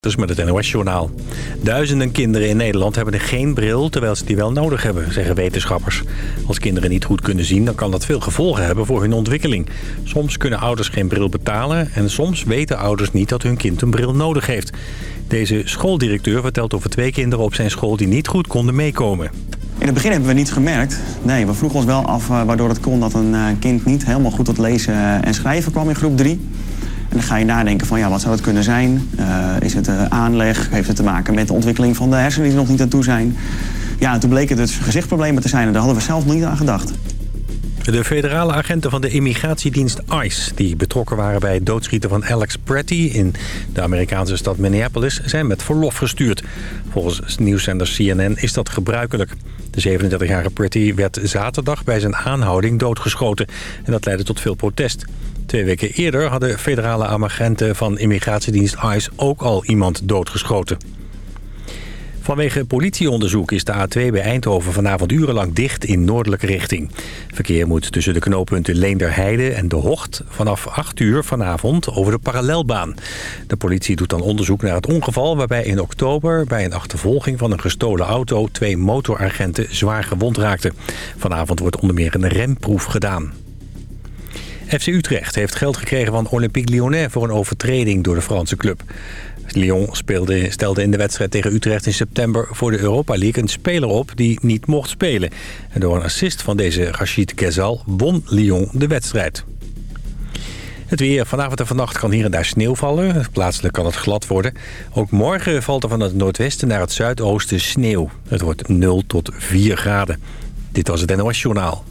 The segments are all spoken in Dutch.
Dus met het NOS-journaal. Duizenden kinderen in Nederland hebben geen bril... terwijl ze die wel nodig hebben, zeggen wetenschappers. Als kinderen niet goed kunnen zien... dan kan dat veel gevolgen hebben voor hun ontwikkeling. Soms kunnen ouders geen bril betalen... en soms weten ouders niet dat hun kind een bril nodig heeft. Deze schooldirecteur vertelt over twee kinderen op zijn school... die niet goed konden meekomen. In het begin hebben we niet gemerkt. Nee, we vroegen ons wel af uh, waardoor het kon dat een uh, kind niet helemaal goed tot lezen en schrijven kwam in groep 3. En dan ga je nadenken van ja, wat zou het kunnen zijn? Uh, is het uh, aanleg? Heeft het te maken met de ontwikkeling van de hersenen die nog niet aan toe zijn? Ja, en toen bleek het dus gezichtsproblemen te zijn en daar hadden we zelf niet aan gedacht. De federale agenten van de immigratiedienst ICE... die betrokken waren bij het doodschieten van Alex Pretty... in de Amerikaanse stad Minneapolis... zijn met verlof gestuurd. Volgens nieuwszender CNN is dat gebruikelijk. De 37-jarige Pretty werd zaterdag bij zijn aanhouding doodgeschoten. En dat leidde tot veel protest. Twee weken eerder hadden federale agenten van immigratiedienst ICE... ook al iemand doodgeschoten. Vanwege politieonderzoek is de A2 bij Eindhoven vanavond urenlang dicht in noordelijke richting. Verkeer moet tussen de knooppunten Leenderheide en De Hocht vanaf 8 uur vanavond over de parallelbaan. De politie doet dan onderzoek naar het ongeval waarbij in oktober bij een achtervolging van een gestolen auto twee motoragenten zwaar gewond raakten. Vanavond wordt onder meer een remproef gedaan. FC Utrecht heeft geld gekregen van Olympique Lyonnais voor een overtreding door de Franse club. Lyon speelde, stelde in de wedstrijd tegen Utrecht in september voor de Europa League een speler op die niet mocht spelen. En door een assist van deze Rachid Ghezal won Lyon de wedstrijd. Het weer. Vanavond en vannacht kan hier en daar sneeuw vallen. Plaatselijk kan het glad worden. Ook morgen valt er van het noordwesten naar het zuidoosten sneeuw. Het wordt 0 tot 4 graden. Dit was het NOS Journaal.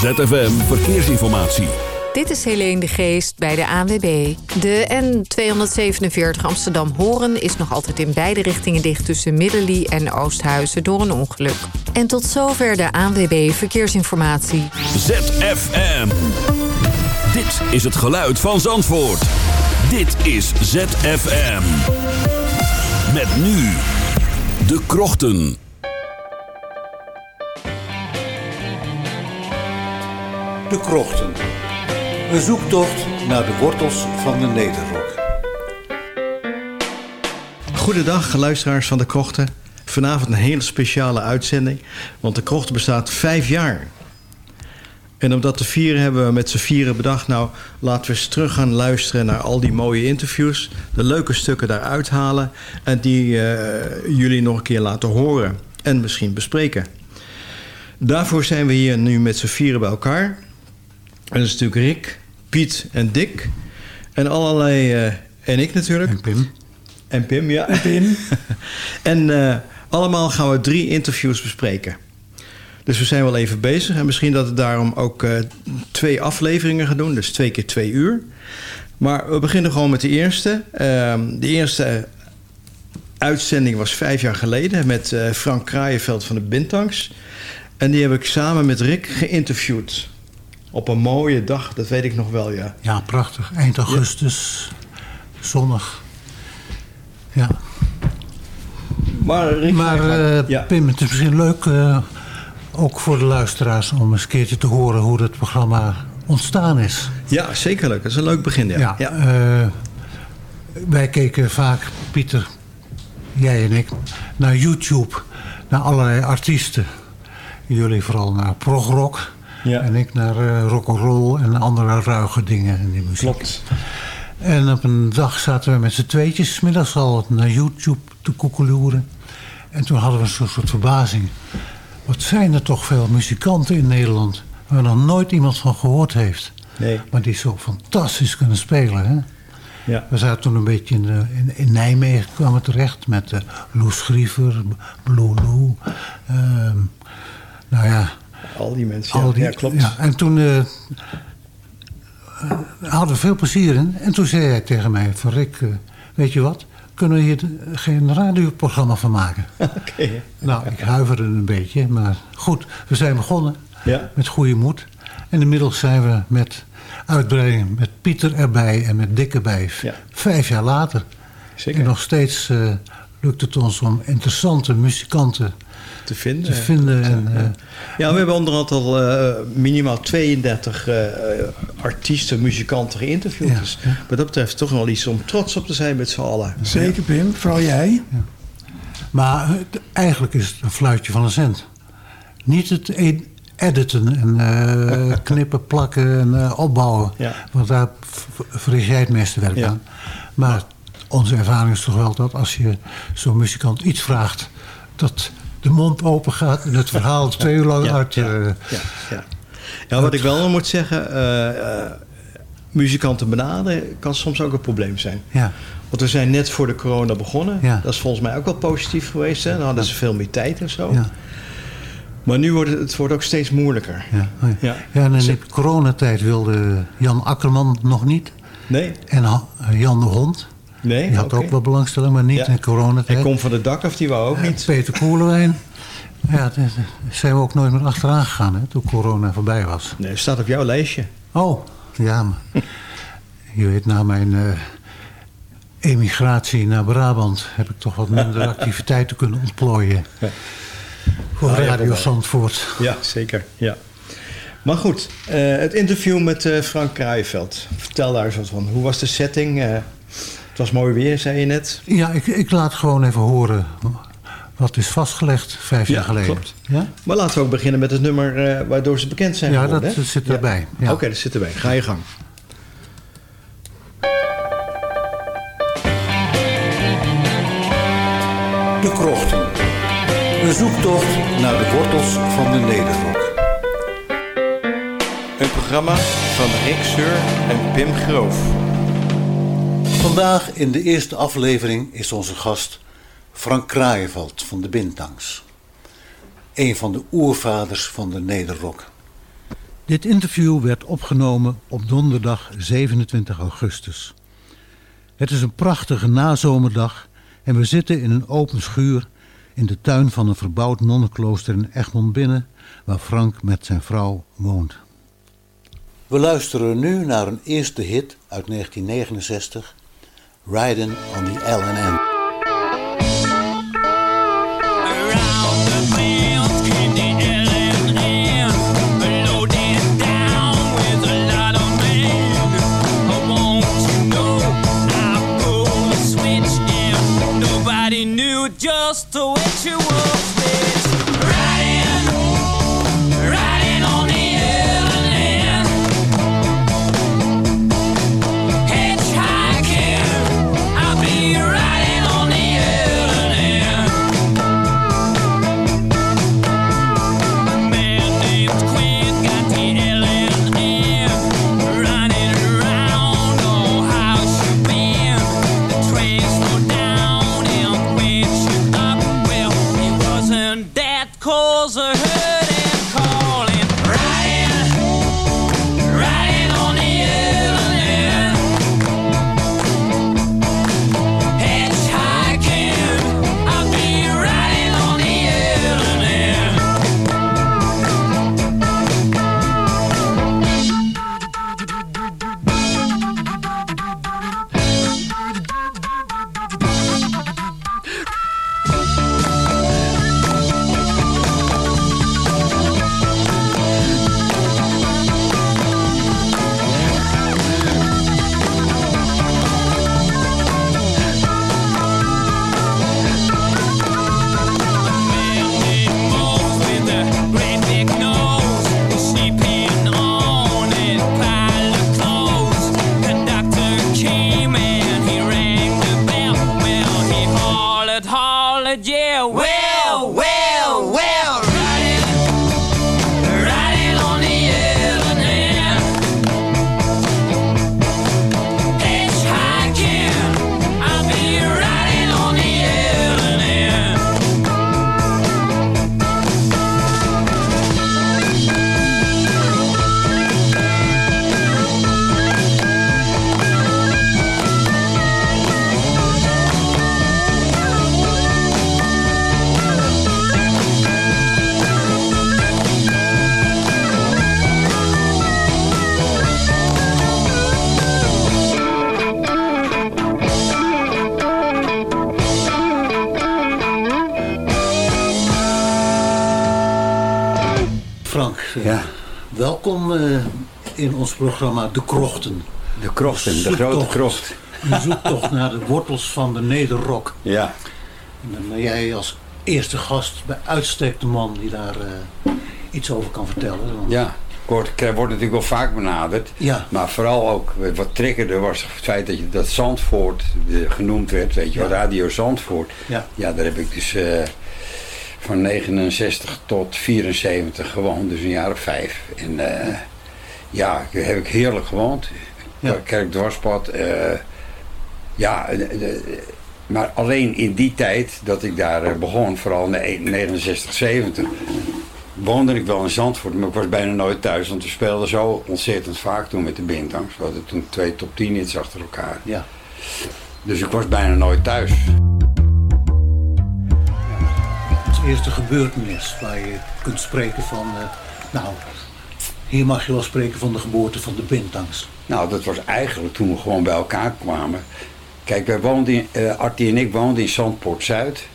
ZFM Verkeersinformatie. Dit is Helene de Geest bij de ANWB. De N247 Amsterdam-Horen is nog altijd in beide richtingen dicht... tussen Middelie en Oosthuizen door een ongeluk. En tot zover de ANWB Verkeersinformatie. ZFM. Dit is het geluid van Zandvoort. Dit is ZFM. Met nu de krochten. De krochten. Een zoektocht naar de wortels van de Nederrok. Goedendag, luisteraars van de Krochten. Vanavond een hele speciale uitzending, want de Krochten bestaat vijf jaar. En om dat te vieren hebben we met z'n vieren bedacht... nou, laten we eens terug gaan luisteren naar al die mooie interviews... de leuke stukken daaruit halen... en die uh, jullie nog een keer laten horen en misschien bespreken. Daarvoor zijn we hier nu met z'n vieren bij elkaar... En dat is natuurlijk Rick, Piet en Dick. En allerlei... Uh, en ik natuurlijk. En Pim. En Pim, ja. En Pim. en uh, allemaal gaan we drie interviews bespreken. Dus we zijn wel even bezig. En misschien dat we daarom ook uh, twee afleveringen gaan doen. Dus twee keer twee uur. Maar we beginnen gewoon met de eerste. de eerste uitzending was vijf jaar geleden... met Frank Kraaienveld van de Bintangs. En die heb ik samen met Rick geïnterviewd. Op een mooie dag, dat weet ik nog wel, ja. Ja, prachtig. Eind augustus, ja. zonnig. Ja. Maar, Rick, maar uh, ja. Pim, het is misschien leuk, uh, ook voor de luisteraars... om eens een keertje te horen hoe het programma ontstaan is. Ja, zeker leuk. Dat is een leuk begin, ja. ja, ja. Uh, wij keken vaak, Pieter, jij en ik, naar YouTube... naar allerlei artiesten. Jullie vooral naar progrock... Ja. En ik naar uh, rock'n'roll en andere ruige dingen in die muziek. Klopt. En op een dag zaten we met z'n tweetjes, middags al naar YouTube te koekeloeren. En toen hadden we een soort verbazing. Wat zijn er toch veel muzikanten in Nederland... waar nog nooit iemand van gehoord heeft. Nee. Maar die zo fantastisch kunnen spelen, hè? Ja. We zaten toen een beetje in, de, in, in Nijmegen kwamen terecht... met uh, Loes Schriever, Blue Lou. Uh, nou ja, al die mensen, Al die, ja, klopt. Ja, en toen uh, hadden we veel plezier in. En toen zei hij tegen mij van Rick, uh, weet je wat? Kunnen we hier geen radioprogramma van maken? Oké. Okay. Nou, ik huiverde een beetje, maar goed. We zijn begonnen ja. met goede moed. En inmiddels zijn we met uitbreiding met Pieter erbij en met Dick erbij. Ja. Vijf jaar later. Zeker. En nog steeds uh, lukt het ons om interessante muzikanten te vinden. te vinden. En, eh, Ja, we hebben onderhand al eh, minimaal 32 eh, artiesten, muzikanten geïnterviewd. Ja, Dus ja. wat dat betreft toch wel iets om trots op te zijn met z'n allen. Zeker, Pim. Vooral jij. Maar het- eigenlijk is het een fluitje van een cent. Niet het e- editen en knippen, plakken en opbouwen. Ja. Want daar v- verricht jij het meeste werk Ja. aan. Maar onze ervaring is toch wel dat als je zo'n muzikant iets vraagt... dat de mond open gaat en het verhaal twee uur lang uit... ja. eh, Ja, ja. ja, wat ik wel moet zeggen, eh, eh, muzikanten benaderen kan soms ook een probleem zijn. ja. Want we zijn net voor de corona begonnen. Ja. Dat is volgens mij ook wel positief geweest. Hè? Dan hadden ze veel meer tijd en zo. Ja, Maar nu wordt het, het wordt ook steeds moeilijker. ja, oh ja. Ja. en in de coronatijd wilde Jan Akkerman nog niet. Nee? En Jan de Hond, Nee? die had ook wel belangstelling, maar niet Ja. in coronatijd. Hij komt van de dak af, die wou ook niet. Peter Koelewijn. Ja, daar zijn we ook nooit meer achteraan gegaan hè, toen corona voorbij was. Nee, staat op jouw lijstje. Oh, ja, maar je weet, na mijn eh, emigratie naar Brabant heb ik toch wat minder activiteiten kunnen ontplooien. Voor Ah, Radio. Zandvoort. Ja, zeker. Ja. Maar goed, eh, het interview met eh, Frank Kraaienveld. Vertel daar eens wat van. Hoe was de setting? Het was mooi weer, zei je net. Ja, ik, ik laat gewoon even horen wat is vastgelegd vijf Ja, jaar geleden. klopt. Ja, Maar laten we ook beginnen met het nummer eh, waardoor ze bekend zijn Ja, geworden. dat hè? zit erbij, ja. Oké, dat zit erbij. Ga je gang. De Krochten. Een zoektocht naar de wortels van de Nederrok. Een programma van Rick Seur en Pim Groof. Vandaag in de eerste aflevering is onze gast Frank Kraaienveld van de Bintangs. Een van de oervaders van de Nederrok. Dit interview werd opgenomen op donderdag 27 augustus. Het is een prachtige nazomerdag en we zitten in een open schuur in de tuin van een verbouwd nonnenklooster in Egmond binnen, waar Frank met zijn vrouw woont. We luisteren nu naar een eerste hit uit 1969, Riding on the LNN. The the oh switch? In nobody knew just which you was which Welkom eh, in ons programma De Krochten. De krochten, de Zoektocht. grote krocht. Een zoektocht naar de wortels van de nederrock. Ja. En dan ben jij als eerste gast bij uitstek de man die daar eh, iets over kan vertellen. Want- Ja, ik word natuurlijk wel vaak benaderd. Ja. Maar vooral ook eh, wat triggerde was het feit dat, je, dat Zandvoort genoemd werd. Weet je wel. Radio Zandvoort. Ja. Ja, daar heb ik dus van 69 tot 74 gewoond. Dus een jaar of vijf. En eh, ja, daar heb ik heerlijk gewoond. Ja. Kerkdwarspad. eh ja, eh, maar alleen in die tijd dat ik daar begon, vooral in 69, 70, woonde ik wel in Zandvoort, maar ik was bijna nooit thuis. Want we speelden zo ontzettend vaak toen met de Bintangs. We hadden toen twee top 10 hits achter elkaar. Ja. Dus ik was bijna nooit thuis. Eerste gebeurtenis waar je kunt spreken van... eh, nou, hier mag je wel spreken van de geboorte van de Bintangs. Nou, dat was eigenlijk toen we gewoon bij elkaar kwamen. Kijk, wij woonden in, eh, Artie en ik woonden in Zandpoort Zuid.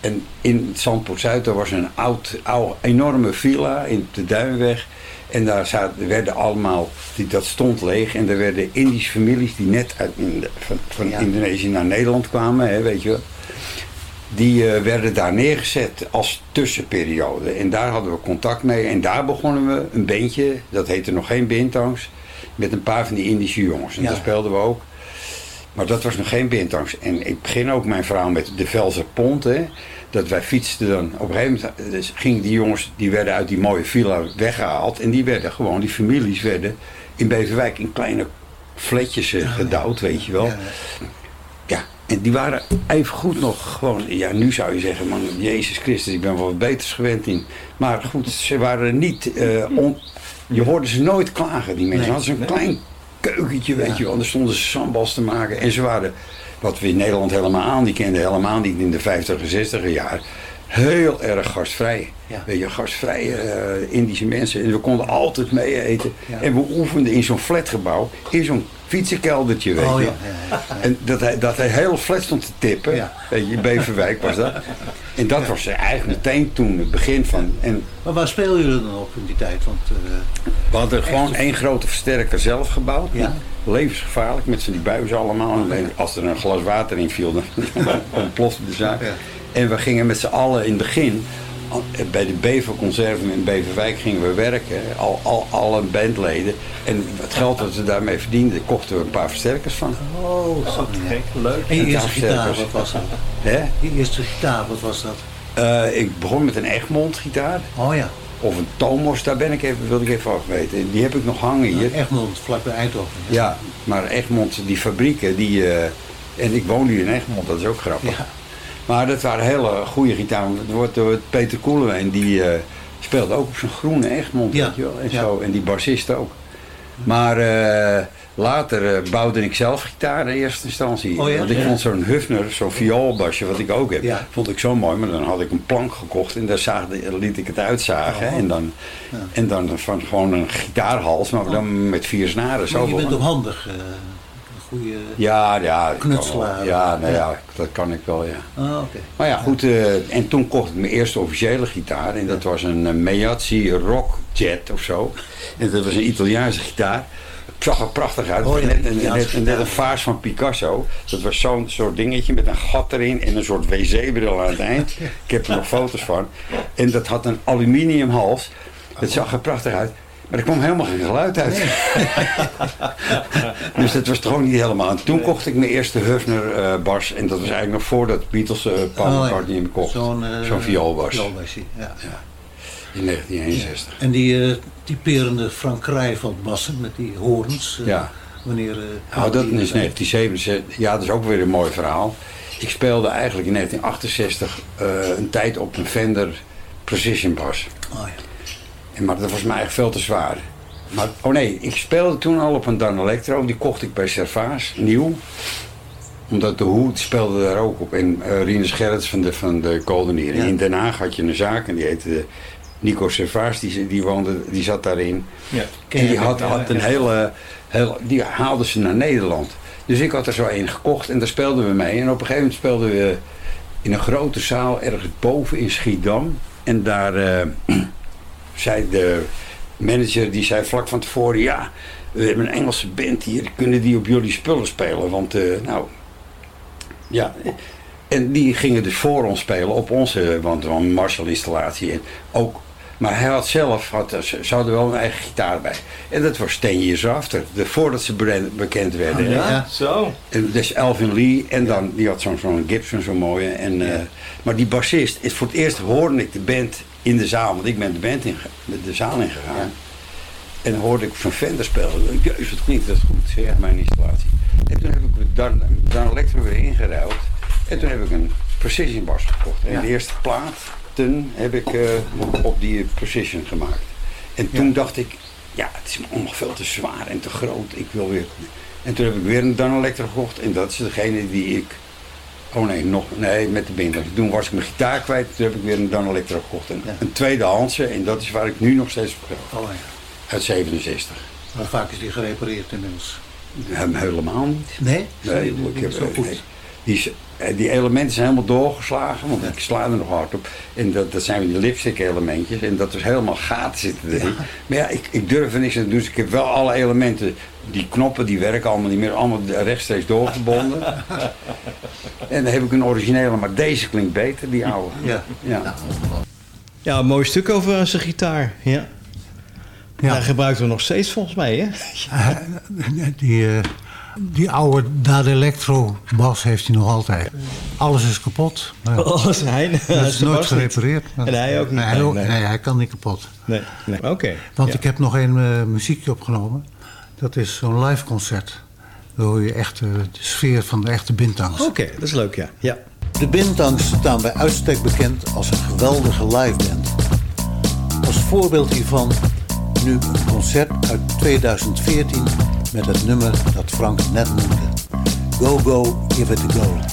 En in Zandpoort Zuid daar was een oud, oud, enorme villa in de Duinweg. En daar zaten, werden allemaal, die, dat stond leeg. En er werden Indische families die net uit, in van, van Ja. Indonesië naar Nederland kwamen, hè, weet je. Die eh, werden daar neergezet als tussenperiode. En daar hadden we contact mee. En daar begonnen we een bandje, dat heette nog geen Bintangs, met een paar van die Indische jongens. En Ja. daar speelden we ook. Maar dat was nog geen Bintangs. En ik begin ook mijn verhaal met de Velzer Pont. Hè, dat wij fietsten dan. Op een gegeven moment dus gingen die jongens, die werden uit die mooie villa weggehaald. En die werden gewoon, die families werden in Beverwijk in kleine fletjes eh, gedouwd, weet je wel. Ja, Ja, en die waren even goed nog gewoon, ja, nu zou je zeggen, man, Jezus Christus, ik ben wel wat beters gewend in. Maar goed, ze waren niet, eh, on, je hoorde ze nooit klagen, die mensen. Nee, hadden zo'n nee. klein keukentje, weet Ja. je wel, daar stonden ze sambals te maken. En ze waren, wat we in Nederland helemaal niet kenden, helemaal niet in de 50 en 60 jaar, heel erg gastvrij. Ja. Weet je, gastvrije eh, Indische mensen. En we konden altijd mee eten. Ja. En we oefenden in zo'n flatgebouw, in zo'n fietsenkeldertje, weet Oh je ja, wel. ja, ja. En dat hij, dat hij heel flat stond te tippen. Weet je, in Beverwijk was dat. En dat was eigenlijk meteen toen het begin van. En Maar waar spelen jullie dan op in die tijd? Want eh, we hadden gewoon één grote versterker zelf gebouwd. Ja. Levensgevaarlijk, met z'n die buizen allemaal. En alleen als er een glas water in viel, dan ontplofte de zaak. Ja. En we gingen met z'n allen in het begin, bij de Beverconserven in Beverwijk gingen we werken. Al, al, alle bandleden. En het geld dat we daarmee verdienden, kochten we een paar versterkers van. oh, zo leuk. En je eerste gitaar, wat was dat? Hè? Je eerste gitaar, wat was dat? Eh, ik begon met een Egmond gitaar. Oh ja, Of een Tomos, daar ben ik even, wilde ik even af weten. Die heb ik nog hangen hier. Egmond, vlakbij Eindhoven. Ja, maar Egmond, die fabrieken, die... eh, en ik woon hier in Egmond, dat is ook grappig. Ja. Maar dat waren hele goede gitaren. Het wordt door Peter Koelewijn, die eh, speelde ook op zo'n groene Egmond, Ja, weet je wel. En, ja. zo, en die bassist ook. Maar eh, later eh, bouwde ik zelf gitaar in eerste instantie. Oh ja? Want ik vond zo'n Hufner, zo'n vioolbasje, wat ik ook heb, Ja. vond ik zo mooi. Maar dan had ik een plank gekocht en daar liet ik het uitzagen. Oh. En, dan, Ja. en dan van gewoon een gitaarhals, maar dan met vier snaren. Zo je bent ook handig. Goede... Ja, ja. Knutselaar. Ja, nou Ja. dat kan ik wel, ja. Ah, oké. Maar ja, goed. eh, en toen kocht ik mijn eerste officiële gitaar. En dat was een uh, Meazzi Rock Jet of zo. En dat was een Italiaanse gitaar. Het zag er prachtig uit. Oh ja, net, een- net, net een vaas van Picasso. Dat was zo'n soort dingetje met een gat erin en een soort wc-bril aan het eind. Ik heb er nog foto's van. En dat had een aluminium hals. Dat zag er prachtig uit. Maar er kwam helemaal geen geluid uit. dus dat was toch ook niet helemaal. En toen kocht ik mijn eerste Hufner eh bas. En dat was eigenlijk nog voordat Beatles uh, Paul Oh, ja. McCartney hem kocht. Zo'n vioolbas. vioolbasje, ja. In 1961. En die typerende Frank Krijveld bassen met die horens. Ja. Wanneer, Nou, dat die- is 1977. Ja, dat is ook weer een mooi verhaal. Ik speelde eigenlijk in 1968 eh, een tijd op een Fender Precision Bas. Oh, ja. Maar dat was mij eigenlijk veel te zwaar. Maar, oh nee, ik speelde toen al op een Dan Electro. Die kocht ik bij Servaas, nieuw. Omdat de Hoed speelde daar ook op. En uh, Rinus Gerrits van de, van de Goldenier. Ja. In Den Haag had je een zaak en die heette Nico Servaas. Die, die, woonde, die zat daarin. Ja. En die had, had een hele, hele... Die haalden ze naar Nederland. Dus ik had er zo een gekocht en daar speelden we mee. En op een gegeven moment speelden we in een grote zaal ergens boven in Schiedam. En daar... eh, zei de manager, die zei vlak van tevoren... ja, we hebben een Engelse band hier, kunnen die op jullie spullen spelen? Want, eh, nou, ja... En die gingen dus voor ons spelen op onze, want een Marshall-installatie. En ook, maar hij had zelf, had, ze hadden wel een eigen gitaar bij. En dat was Ten Years After, de, voordat ze bekend werden. Oh, ja? Ja. Zo. En dus Elvin Lee en dan, die had zo'n zo'n Gibson, zo'n mooie. En, eh, maar die bassist, is voor het eerst hoorde ik de band in de zaal, want ik ben de band in, de zaal ingegaan. En dan hoorde ik van Fender spelen. Jezus, wat klinkt dat goed, zeg, mijn installatie. En toen heb ik dan, dan Electro weer ingeruild. En toen heb ik een Precision bas gekocht. En Ja. de eerste platen heb ik eh, op die Precision gemaakt. En toen dacht ik, ja, het is me allemaal veel te zwaar en te groot. Ik wil weer... En toen heb ik weer een Dan Electro gekocht. En dat is degene die ik... Oh nee, nog, nee, met de binder. Toen was ik mijn gitaar kwijt. Toen heb ik weer een Dan Electro gekocht. Een, een tweedehandse. En dat is waar ik nu nog steeds op ga. Oh ja. Uit 67. Hoe vaak is die gerepareerd inmiddels? Helemaal niet. Nee? Nee, Die- ik heb, is zo goed. nee. Die, eh, elementen zijn helemaal doorgeslagen, want ik sla er nog hard op. En dat, dat zijn die lipstick elementjes. En dat is helemaal gaten zitten erin. Maar ja, ik, ik durf er niks aan te doen. Dus ik heb wel alle elementen. Die knoppen die werken allemaal niet meer. Allemaal rechtstreeks doorgebonden. en dan heb ik een originele, maar deze klinkt beter, die oude. Ja. ja. Ja, een mooi stuk over zijn gitaar. Ja. Hij gebruikt hem nog steeds volgens mij, hè? Eh, Die, eh, die oude Dade Electro bas heeft hij nog altijd. Alles is kapot. Ja. Alles, hij- Dat is nooit niet. gerepareerd. En hij ook niet. Nee, hij, Nee, ook- nee. nee, hij kan niet kapot. Nee, nee. oké. Want Ja. ik heb nog een eh, muziekje opgenomen. Dat is zo'n live concert. Daar hoor je echt de sfeer van de echte bintangs. Oké, dat is leuk, ja. ja. De Bintangs staan bij uitstek bekend als een geweldige liveband. Als voorbeeld hiervan nu een concert uit 2014 met het nummer dat Frank net noemde. Go Go Give It A Go.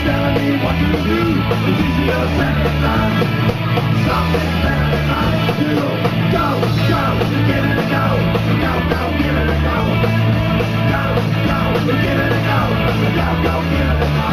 Telling me what to do. It's easier said than done. Better than do. Go, go, it go. Go, go, it go. Go, go, it go. Go, go, it go.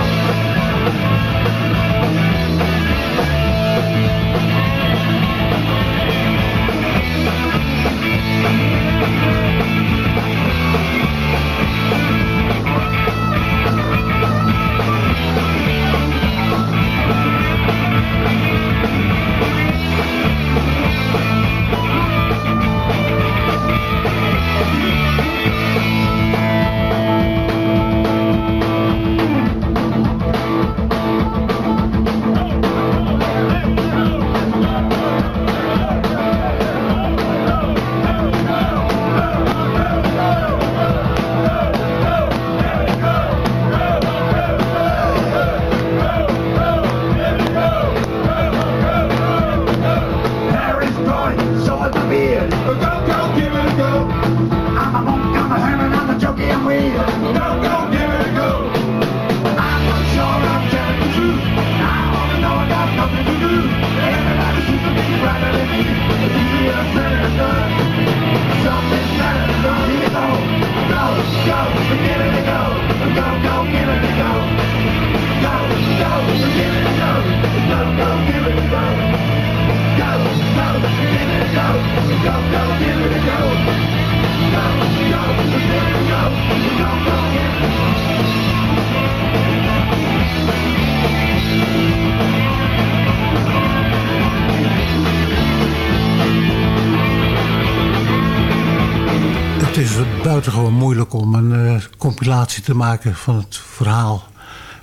Buitengewoon moeilijk om een eh, compilatie te maken van het verhaal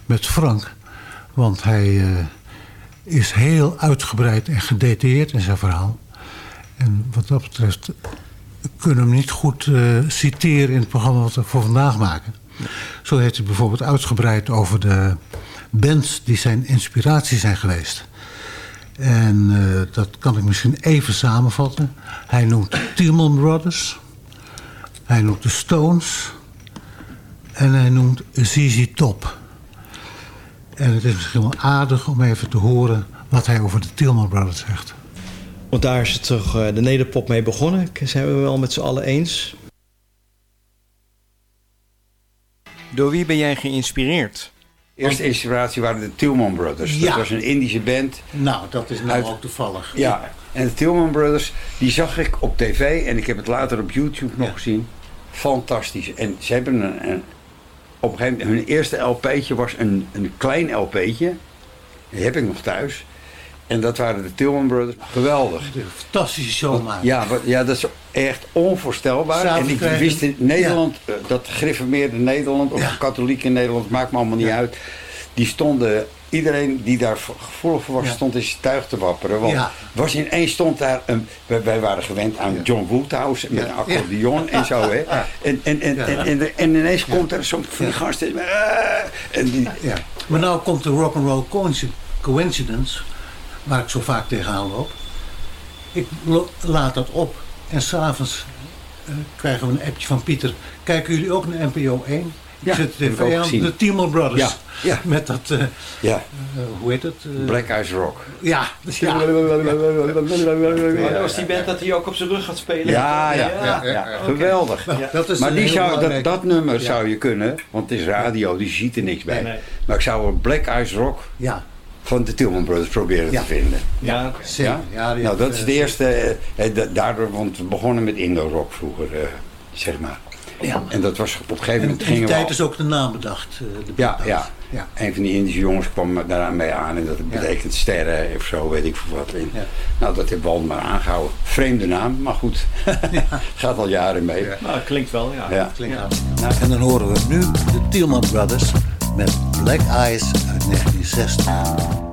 met Frank. Want hij eh, is heel uitgebreid en gedetailleerd in zijn verhaal. En wat dat betreft kunnen we hem niet goed eh, citeren in het programma wat we voor vandaag maken. Zo heeft hij bijvoorbeeld uitgebreid over de bands die zijn inspiratie zijn geweest. En dat kan ik misschien even samenvatten. Hij noemt Tielman Brothers. Hij noemt de Stones. En hij noemt ZZ Top. En het is misschien wel aardig om even te horen wat hij over de Tielman Brothers zegt. Want daar is het toch eh, de nederpop mee begonnen. Zijn we wel met z'n allen eens. Door wie ben jij geïnspireerd? Eerste inspiratie waren de Tillman Brothers. Ja. Dat was een Indische band. Nou, dat is nou Uit- ook toevallig. Ja, en de Tillman Brothers, die zag ik op tv en ik heb het later op YouTube nog gezien. Fantastisch. En ze hebben een, een op een gegeven moment, hun eerste LP'tje was een, een klein LP'tje. Die heb ik nog thuis. En dat waren de Tillman Brothers. Geweldig. Een fantastische show maken. Ja, ja, dat is echt onvoorstelbaar. En ik krijgen- wist in Nederland, eh, dat gereformeerde Nederland of katholiek in Nederland, maakt me allemaal niet uit. Die stonden, iedereen die daar gevoelig voor was, Ja. stond in zijn tuig te wapperen. Want Ja. was ineens stond daar, een, wij, wij waren gewend aan John Woodhouse met Ja. een accordeon en zo. Hè. En, en, en, en, en, en ineens komt er zo'n van die gasten. ah, en die, Ja. Maar nou komt de rock'n'roll coinci- coincidence, waar ik zo vaak tegenaan loop. Ik lo- laat dat op en s'avonds uh, krijgen we een appje van Pieter. Kijken jullie ook naar NPO 1? Ik Ja, ik ook tv aan, de Tillman Brothers. Ja, ja. Met dat, eh, ja, eh, hoe heet het? Black Eyes Rock. Ja, ja. Dat was die band dat hij ook op zijn rug gaat spelen. Ja, ja, ja, geweldig. Nou, dat is maar een die zou, dat, nummer Ja. zou je kunnen, want het is radio, die ziet er niks bij. Nee, nee. Maar ik zou een Black Eyes Rock Ja, van de Tillman Brothers proberen Ja. te vinden. Ja. Ja? Ja, die nou, dat is eh, de eerste, eh, eh, da- daardoor, want we begonnen met Indo-rock vroeger, eh, zeg maar. Ja. En dat was op een gegeven En moment in die tijd al- is ook de naam bedacht. eh, de Ja, ja. ja. Een van die Indische jongens kwam daaraan mee aan en dat Ja. betekent sterren of zo, weet ik veel wat. En, Ja. Nou, dat hebben we al maar aangehouden. Vreemde naam, maar goed. Gaat al jaren mee. Ja. Nou, klinkt wel, ja. Klinkt aan. En dan horen we nu de Tielman Brothers met Black Eyes uit 1960.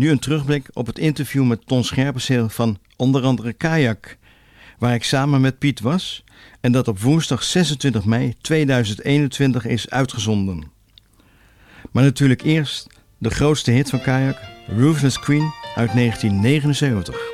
Nu een terugblik op het interview met Ton Scherpenzeel van onder andere Kajak, waar ik samen met Piet was en dat op woensdag 26 mei 2021 is uitgezonden. Maar natuurlijk eerst de grootste hit van Kajak, Ruthless Queen uit 1979.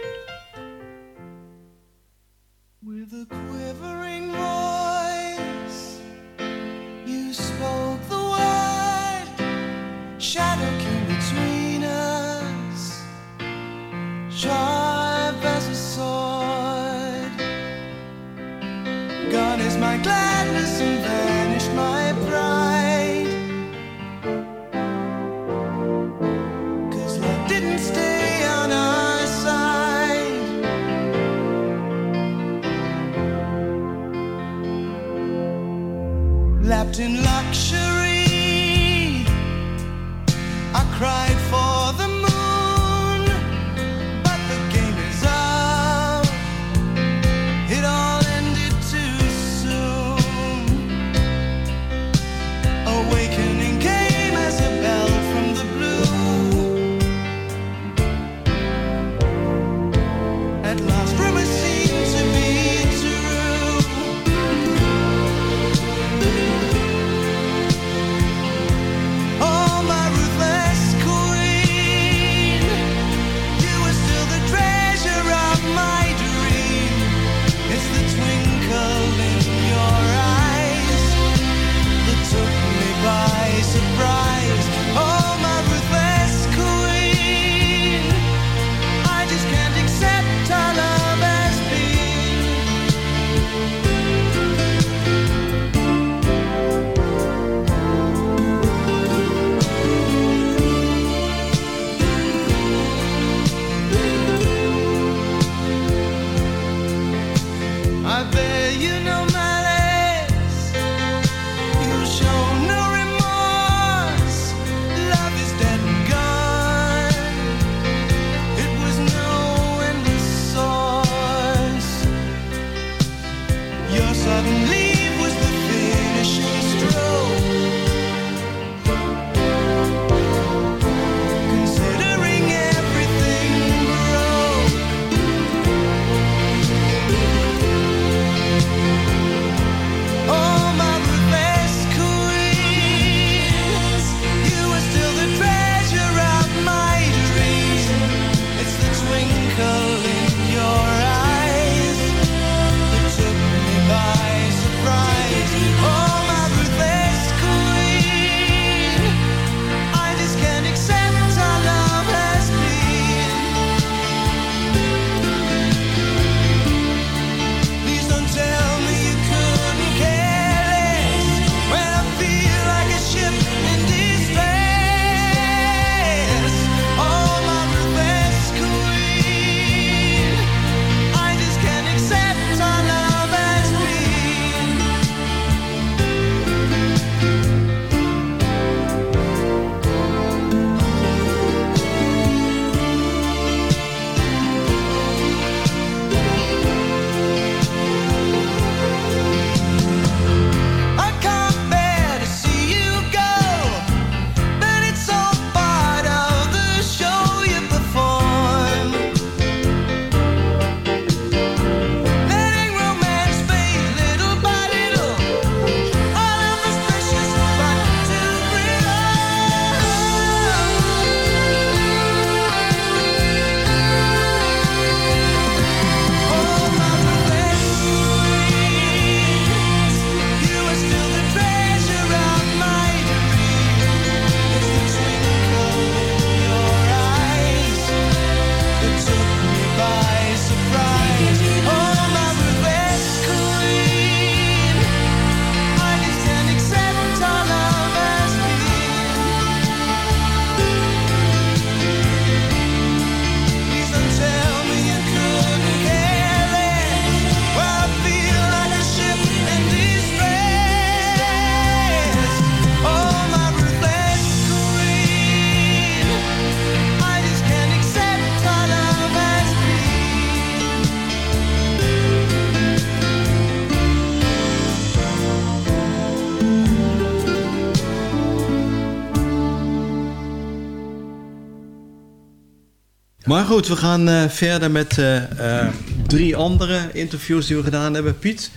Goed, we gaan eh, verder met eh, eh, drie andere interviews die we gedaan hebben. Piet,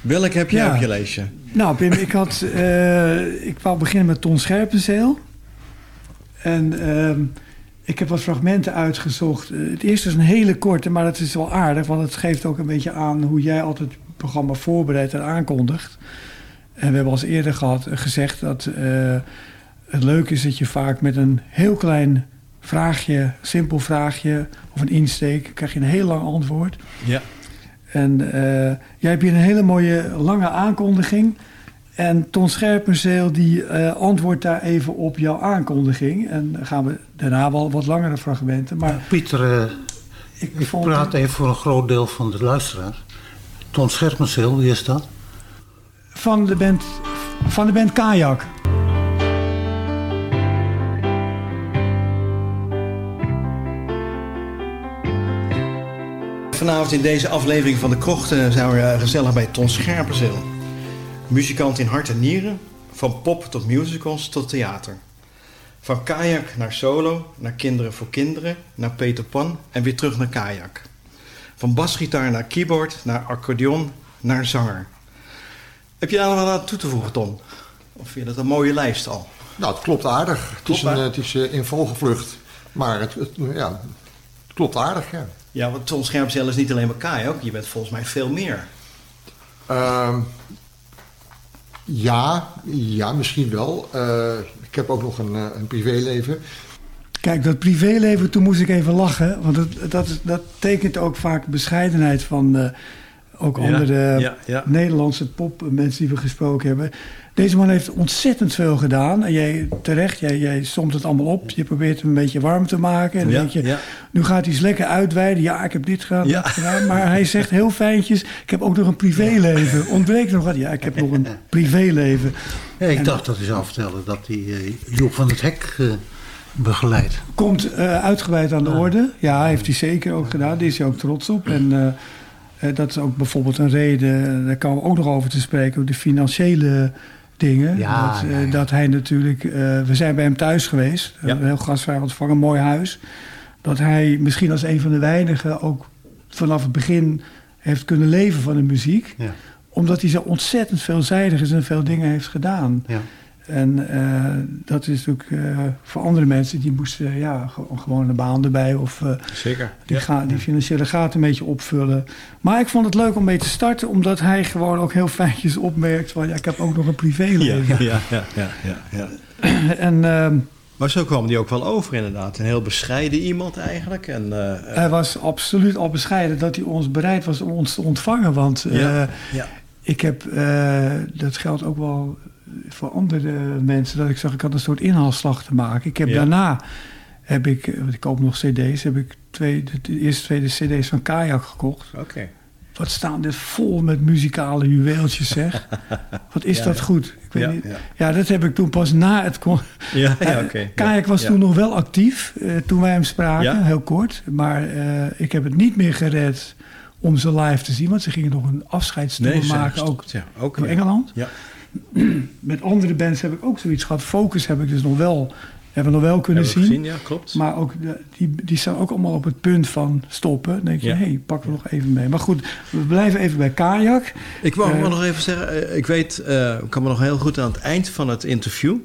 welke heb jij Ja. op je lijstje? Nou, Pim, ik, had, ik wou beginnen met Ton Scherpenzeel. En ehm, ik heb wat fragmenten uitgezocht. Het eerste is een hele korte, maar dat is wel aardig... want het geeft ook een beetje aan hoe jij altijd het programma voorbereidt en aankondigt. En we hebben al eens eerder gehad, eh, gezegd dat het leuke is... dat je vaak met een heel klein vraagje, simpel vraagje of een insteek... krijg je een heel lang antwoord. Ja. En eh, jij hebt hier een hele mooie lange aankondiging. En Ton Scherpenzeel die eh, antwoordt daar even op jouw aankondiging. En dan gaan we daarna wel wat langere fragmenten. Maar Pieter, eh, ik, ik vond praat even voor een groot deel van de luisteraars. Ton Scherpenzeel, wie is dat? van de band, van de band Kajak. Vanavond in deze aflevering van de Krochten zijn we eh, gezellig bij Ton Scherpenzeel. Muzikant in hart en nieren, van pop tot musicals tot theater. Van kajak naar solo, naar kinderen voor kinderen, naar Peter Pan en weer terug naar kajak. Van basgitaar naar keyboard, naar accordeon, naar zanger. Heb je daar nog wat aan toe te voegen, Ton? Of vind je dat een mooie lijst al? Nou, het klopt aardig. Het is, een, eh, het is eh, in vogelvlucht. Maar het, het, ja, het klopt aardig, ja. Ja, want Ton Scherpenzeel is niet alleen maar kajak, je bent volgens mij veel meer. Ehm, ja, ja, misschien wel. Eh, ik heb ook nog een, eh, een privéleven. Kijk, dat privéleven, toen moest ik even lachen. Want dat, dat, dat tekent ook vaak bescheidenheid van eh, ook Ja, andere ja, ja. Nederlandse popmensen die we gesproken hebben. Deze man heeft ontzettend veel gedaan. En jij terecht, jij, jij somt het allemaal op. Je probeert hem een beetje warm te maken. En dan Ja, denk je, ja. nu gaat hij eens lekker uitweiden. Ja, ik heb dit gedaan, Ja. dat gedaan. Maar hij zegt heel fijntjes, ik heb ook nog een privéleven. Ontbreekt nog wat? Ja, ik heb nog een privéleven. Ja, ik En- dacht dat hij zou vertellen dat hij Joep van het Hek eh, begeleidt. Komt eh, uitgebreid aan de orde. Ja, heeft hij zeker ook gedaan. Daar is hij ook trots op. En dat is ook bijvoorbeeld een reden, daar komen we ook nog over te spreken, over de financiële dingen. Ja, dat, eh, ja, ja. dat hij natuurlijk, eh, we zijn bij hem thuis geweest, een heel gastvrij ontvangen, een mooi huis. Dat hij misschien als een van de weinigen ook vanaf het begin heeft kunnen leven van de muziek. Ja. Omdat hij zo ontzettend veelzijdig is en veel dingen heeft gedaan. En eh, dat is natuurlijk eh, voor andere mensen die moesten ja, ge- gewoon een baan erbij of eh, Zeker. die, ga, die financiële gaten een beetje opvullen. Maar ik vond het leuk om mee te starten, omdat hij gewoon ook heel fijntjes opmerkt van ja, ik heb ook nog een privéleven. Ja, ja, ja, ja, ja, ja. En ehm, Maar zo kwam die ook wel over inderdaad. Een heel bescheiden iemand eigenlijk. En, hij was absoluut al bescheiden dat hij ons bereid was om ons te ontvangen. Want eh, Ja, ja. ik heb, eh, dat geldt ook wel voor andere mensen, dat ik zag, ik had een soort inhaalslag te maken. Ik heb Ja. daarna, heb ik, want ik koop nog cd's, heb ik twee, de eerste tweede cd's van Kajak gekocht. Oké. Wat staan dit vol met muzikale juweeltjes, zeg. Wat is Ja, dat ja. goed? Ik weet Ja, niet. ja. Dat heb ik toen pas na het... Kon... Ja, ja, oké. Kajak Ja, was toen nog wel actief, eh, toen wij hem spraken, heel kort. Maar eh, ik heb het niet meer gered om ze live te zien. Want ze gingen nog een afscheidstour Nee, maken, ook gestopt, ja. Engeland. Ja. Met andere bands heb ik ook zoiets gehad. Focus heb ik dus nog wel, hebben we nog wel kunnen Hebben we zien. gezien, ja, klopt. Maar ook de- die, die staan ook allemaal op het punt van stoppen. Dan denk je, Ja. hé, hey, pakken we nog even mee. Maar goed, we blijven even bij Kajak. Ik wou Eh, nog even zeggen, eh, ik weet, eh, ik kan me nog heel goed aan het eind van het interview,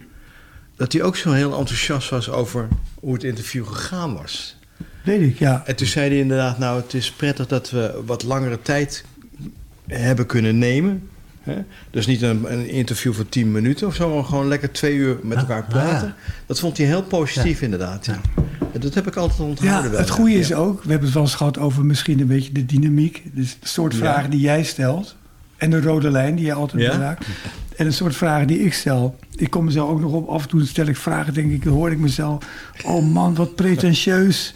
dat hij ook zo heel enthousiast was over hoe het interview gegaan was. Weet ik, ja. En toen zei hij inderdaad, nou het is prettig dat we wat langere tijd hebben kunnen nemen. Hè? Dus niet een, een interview van 10 minuten of zo, maar gewoon lekker twee uur met elkaar praten. ja. Dat vond hij heel positief inderdaad. Ja. En dat heb ik altijd onthouden. het goede is ook, we hebben het wel eens gehad over misschien een beetje de dynamiek. Dus de soort vragen die jij stelt. En de rode lijn die jij altijd raakt. En een soort vragen die ik stel. Ik kom mezelf ook nog op. Af en toe stel ik vragen, denk ik, hoor ik mezelf. Oh man, wat pretentieus.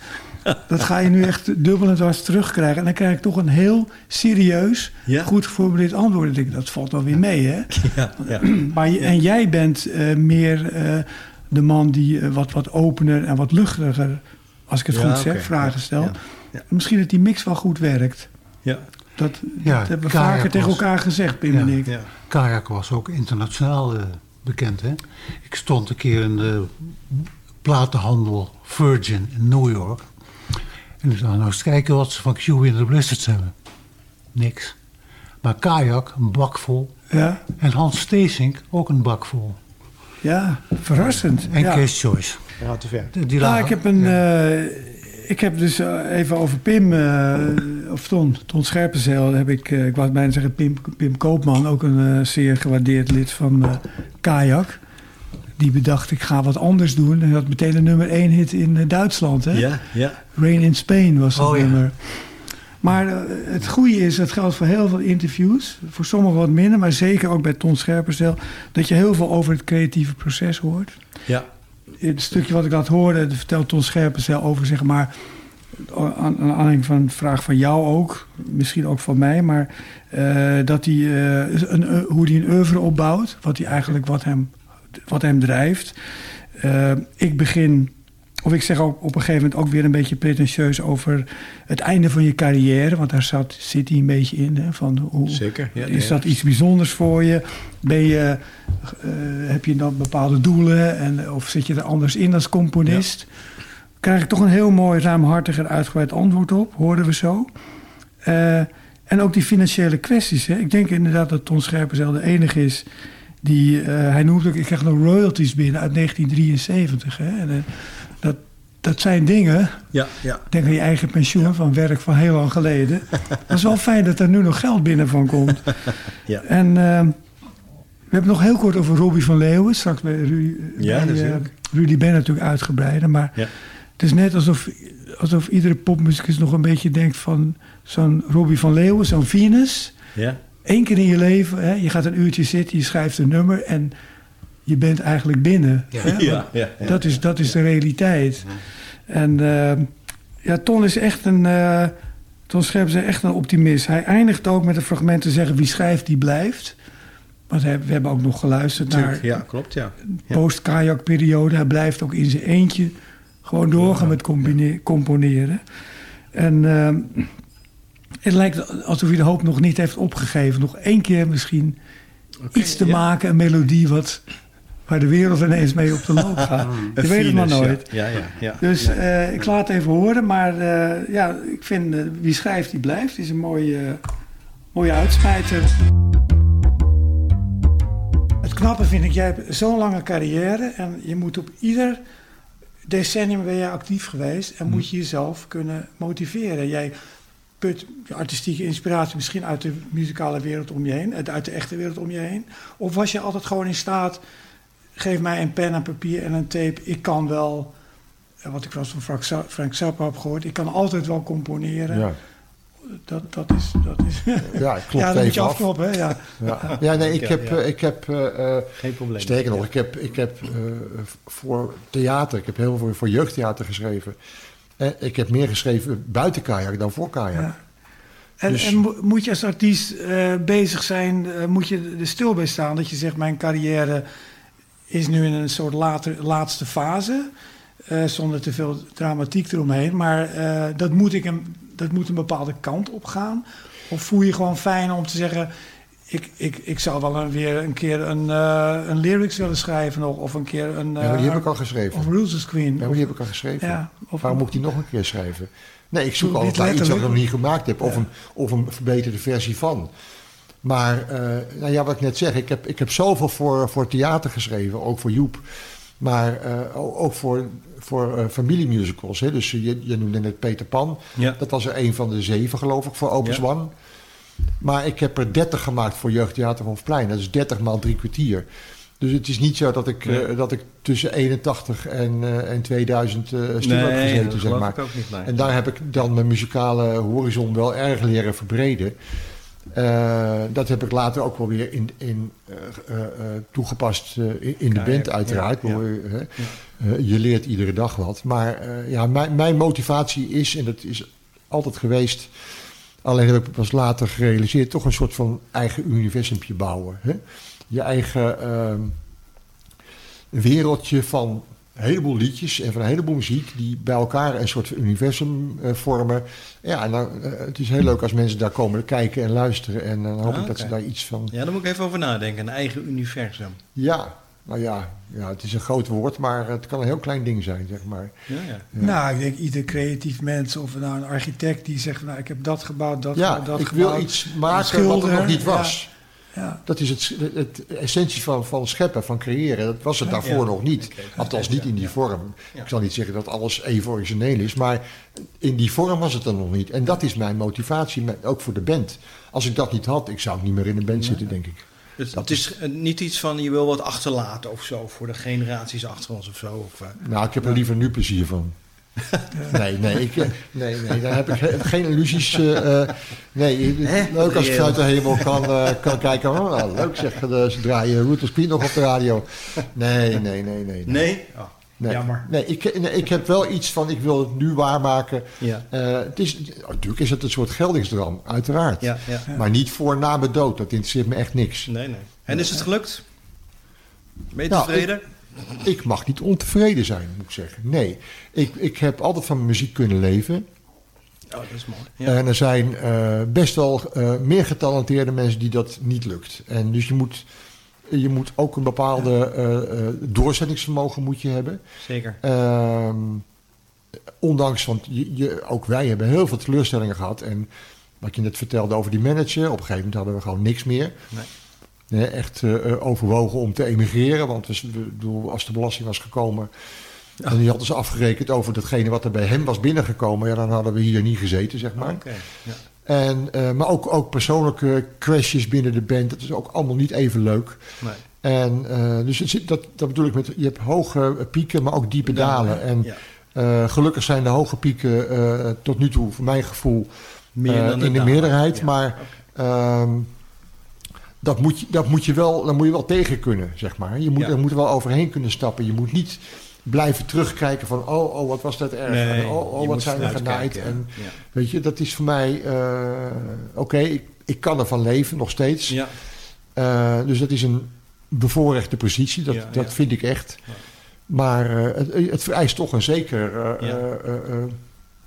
Dat ga je nu echt dubbel en dwars terugkrijgen. En dan krijg ik toch een heel serieus, Ja. goed geformuleerd antwoord. Denk ik, dat valt wel weer mee, hè? Ja, ja. Maar, En jij bent eh, meer eh, de man die eh, wat, wat opener en wat luchtiger, als ik het Ja, goed zeg, vragen stelt. ja, ja. Misschien dat die mix wel goed werkt. Ja. Dat, Ja, dat hebben we vaker tegen elkaar gezegd, Pim en ik. Ja. Kajak was ook internationaal eh, bekend. Hè? Ik stond een keer in de platenhandel Virgin in New York. En ik nou eens kijken wat ze van Q in de Blizzards hebben. Niks. Maar Kajak, een bak vol. Ja. En Hans Steesink, ook een bak vol. Ja, verrassend. En ja. Kees Joyce. Ja, te ver. Die, die Nou, lagen- ik heb een. eh, ik heb dus eh, even over Pim, eh, of Ton, Ton Scherpenzeel, heb ik, ik wou bijna zeggen Pim, Pim Koopman, ook een zeer gewaardeerd lid van eh Kajak. Die bedacht, ik ga wat anders doen. En had meteen een nummer 1 hit in eh, Duitsland. Hè? Ja, ja. Rain in Spain was dat Oh, ja. nummer. Maar eh, het goede is, dat geldt voor heel veel interviews. Voor sommigen wat minder, maar zeker ook bij Ton Scherpenzeel. Dat je heel veel over het creatieve proces hoort Ja. het stukje wat ik laat horen, dat vertelt Ton Scherpenzeel over, zeg maar, aan, aan aanleiding van een vraag van jou ook, misschien ook van mij, maar eh, dat hij, eh, een, een- hoe hij een oeuvre opbouwt, wat hij eigenlijk, wat hem, wat hem drijft. Eh, ik begin, of ik zeg ook op een gegeven moment ook weer een beetje pretentieus over het einde van je carrière, want daar zat, zit hij een beetje in, hè, van hoe, Zeker. Ja, is ja. dat iets bijzonders voor je? Ben je, eh, heb je dan bepaalde doelen? En, of zit je er anders in als componist? Krijg ik toch een heel mooi, ruimhartig en uitgebreid antwoord op. Hoorden we zo. Eh, en ook die financiële kwesties. Hè. Ik denk inderdaad dat Ton Scherpenzeel de enige is... die, eh, hij noemt ook, ik krijg nog royalties binnen uit 1973. Hè. En, eh, dat, dat zijn dingen... Ja, ja. Denk aan je eigen pensioen van werk van heel lang geleden. Dat is wel fijn dat er nu nog geld binnen van komt. Ja. En ehm, we hebben nog heel kort over Robbie van Leeuwen. Straks bij Rudy, Ja, bij, eh, Rudy Ben natuurlijk uitgebreider. Maar Ja. het is net alsof, alsof iedere popmuzikus nog een beetje denkt van... zo'n Robbie van Leeuwen, zo'n Venus. Ja. Eén keer in je leven, hè, je gaat een uurtje zitten, je schrijft een nummer... en je bent eigenlijk binnen. Ja. hè? Ja, ja. Dat, is, dat is de realiteit. En ehm, ja, Ton is echt een... eh Ton Scherp is echt een optimist. Hij eindigt ook met een fragment te zeggen... wie schrijft, die blijft. Want we hebben ook nog geluisterd naar ja, klopt, ja. Ja. post-kajak-periode. Hij blijft ook in zijn eentje gewoon doorgaan met componeren. En ehm, het lijkt alsof hij de hoop nog niet heeft opgegeven. Nog één keer misschien iets te ja. maken, een melodie wat, waar de wereld ineens mee op de loop gaat. Je weet het maar nooit. Ja, ja, ja. Dus eh, ik laat het even horen. Maar eh, ja, ik vind eh, wie schrijft, die blijft. is een mooie, mooie uitsmijter. Het knappe vind ik, jij hebt zo'n lange carrière en je moet op ieder decennium ben je actief geweest en moet je jezelf kunnen motiveren. Jij put je artistieke inspiratie misschien uit de muzikale wereld om je heen, uit- uit de echte wereld om je heen. Of was je altijd gewoon in staat, geef mij een pen en papier en een tape, ik kan wel, eh, wat ik wel eens van Frank, Frank Zappa heb gehoord, ik kan altijd wel componeren. Ja. Dat, dat is... Dat is Ja, ik klop ja, moet je afkloppen? Ja. Ja, ja nee, ik heb, ja. ik heb eh, eh, Geen probleem. sterker nog, ik heb, ik heb eh, voor theater, ik heb heel veel voor, voor jeugdtheater geschreven. En ik heb meer geschreven buiten kajak dan voor kajak. Ja. En, Dus- en mo- moet je als artiest eh, bezig zijn, eh, moet je er stil bij staan dat je zegt: Mijn carrière is nu in een soort later, laatste fase, eh, zonder te veel dramatiek eromheen, maar eh, dat, moet ik een, dat moet een bepaalde kant op gaan? Of voel je gewoon fijn om te zeggen: Ik, ik, ik zou wel een, weer een keer een, eh, een lyrics willen schrijven, nog, of een keer een. Ja, maar die eh, heb ik al geschreven. Of Roses Queen. Ja, maar die heb ik al geschreven. Ja, of- Waarom moet ik die nog een keer schrijven? Nee, ik zoek Doe altijd naar iets wat ik nog niet gemaakt heb. Of, een, of een verbeterde versie van. Maar eh, nou ja, wat ik net zeg, ik heb, ik heb zoveel voor, voor theater geschreven, ook voor Joep. Maar eh, ook voor, voor eh, familiemusicals. Hè. Dus je, je noemde net Peter Pan. Ja. Dat was er een van de zeven, geloof ik, voor Opus Ja. One. Maar ik heb er 30 gemaakt voor Jeugdtheater Hofplein. Dat is 30 maal drie kwartier. Dus het is niet zo dat ik, Nee. eh, dat ik tussen 81 en, eh, en 2000 eh stil Nee, heb dat gezeten, zeg maar. ik ook niet, nee. En daar heb ik dan mijn muzikale horizon wel erg leren verbreden. Eh, dat heb ik later ook wel weer in, in, eh, eh, eh, toegepast eh, in, in de band uiteraard. ja, ja. Hoe, eh, eh, je leert iedere dag wat. Maar eh, ja, mijn, mijn motivatie is, en dat is altijd geweest... alleen heb ik pas later gerealiseerd... toch een soort van eigen universumpje bouwen. Hè? Je eigen ehm, wereldje van een heleboel liedjes en van een heleboel muziek die bij elkaar een soort universum eh, vormen. Ja, en dan, eh, het is heel leuk als mensen daar komen kijken en luisteren. En dan hoop Ah, ik dat ze daar iets van. Ja, daar moet ik even over nadenken. Een eigen universum. Ja, nou ja, ja, het is een groot woord, maar het kan een heel klein ding zijn, zeg maar. Ja, ja. Nou, ik denk ieder creatief mens of nou, een architect die zegt... nou, ik heb dat gebouwd, dat Ja, gebouwd, dat ik gebouwd. wil iets maken wat er nog niet was. Ja. Dat is het, het, het essentie van, van scheppen, van creëren. Dat was het daarvoor Ja. nog niet. Althans niet in die vorm. Ik zal niet zeggen dat alles even origineel is, maar in die vorm was het er nog niet. En dat is mijn motivatie, met- ook voor de band. Als ik dat niet had, ik zou niet meer in een band zitten, denk ik. Dus het is eh, niet iets van je wil wat achterlaten of zo voor de generaties achter ons of zo. Of, eh, Nou, ik heb er liever nu plezier van. Nee, nee, ik, eh, nee, nee, daar heb ik ge- geen illusies. nee, leuk als ik vanuit de hemel kan, kan kijken. Oh, nou, leuk zeg, ze draaien Ruthless Speed nog op de radio. Nee, nee, nee, nee. Nee? Oh, Nee. Jammer. Nee ik, nee, ik heb wel iets van, ik wil het nu waarmaken. Ja. Eh, het is, natuurlijk is het een soort geldingsdroom, uiteraard. Ja, ja. Maar niet voor na mijn dood, dat interesseert me echt niks. Nee, nee. En is het gelukt? Ben je Nou, tevreden? Ik, ik mag niet ontevreden zijn, moet ik zeggen. Nee, ik, ik heb altijd van mijn muziek kunnen leven. Oh, dat is mooi. Ja. En er zijn eh, best wel eh, meer getalenteerde mensen die dat niet lukt. En dus je moet, je moet ook een bepaalde eh, eh, doorzettingsvermogen moet je hebben. Zeker. Ehm, ondanks, want je, je, ook wij hebben heel veel teleurstellingen gehad. En wat je net vertelde over die manager, op een gegeven moment hadden we gewoon niks meer. Nee. Nee, echt eh, overwogen om te emigreren. Want we, bedoel, als de belasting was gekomen en die hadden ze afgerekend over datgene wat er bij hem was binnengekomen, ja, dan hadden we hier niet gezeten, zeg maar. Ja. En, eh, maar ook, ook persoonlijke crashes binnen de band. Dat is ook allemaal niet even leuk. Nee. En eh, dus het zit, dat, dat bedoel ik met, je hebt hoge pieken, maar ook diepe Dalen. En ja. eh, gelukkig zijn de hoge pieken tot nu toe, voor mijn gevoel, Meer dan de in de meerderheid. Ja, Maar ehm, dat, moet je, dat moet je wel, daar moet je wel tegen kunnen, zeg maar. Je moet, Ja. er moet er wel overheen kunnen stappen. Je moet niet blijven terugkijken van, oh, oh wat was dat erg. Nee, en oh, oh wat zijn we genaaid. En, ja. Weet je, dat is voor mij, eh, oké, ik, ik kan ervan leven, nog steeds. Ja. Eh, dus dat is een bevoorrechte positie, dat, dat vind ik echt. Maar eh, het, het vereist toch een zeker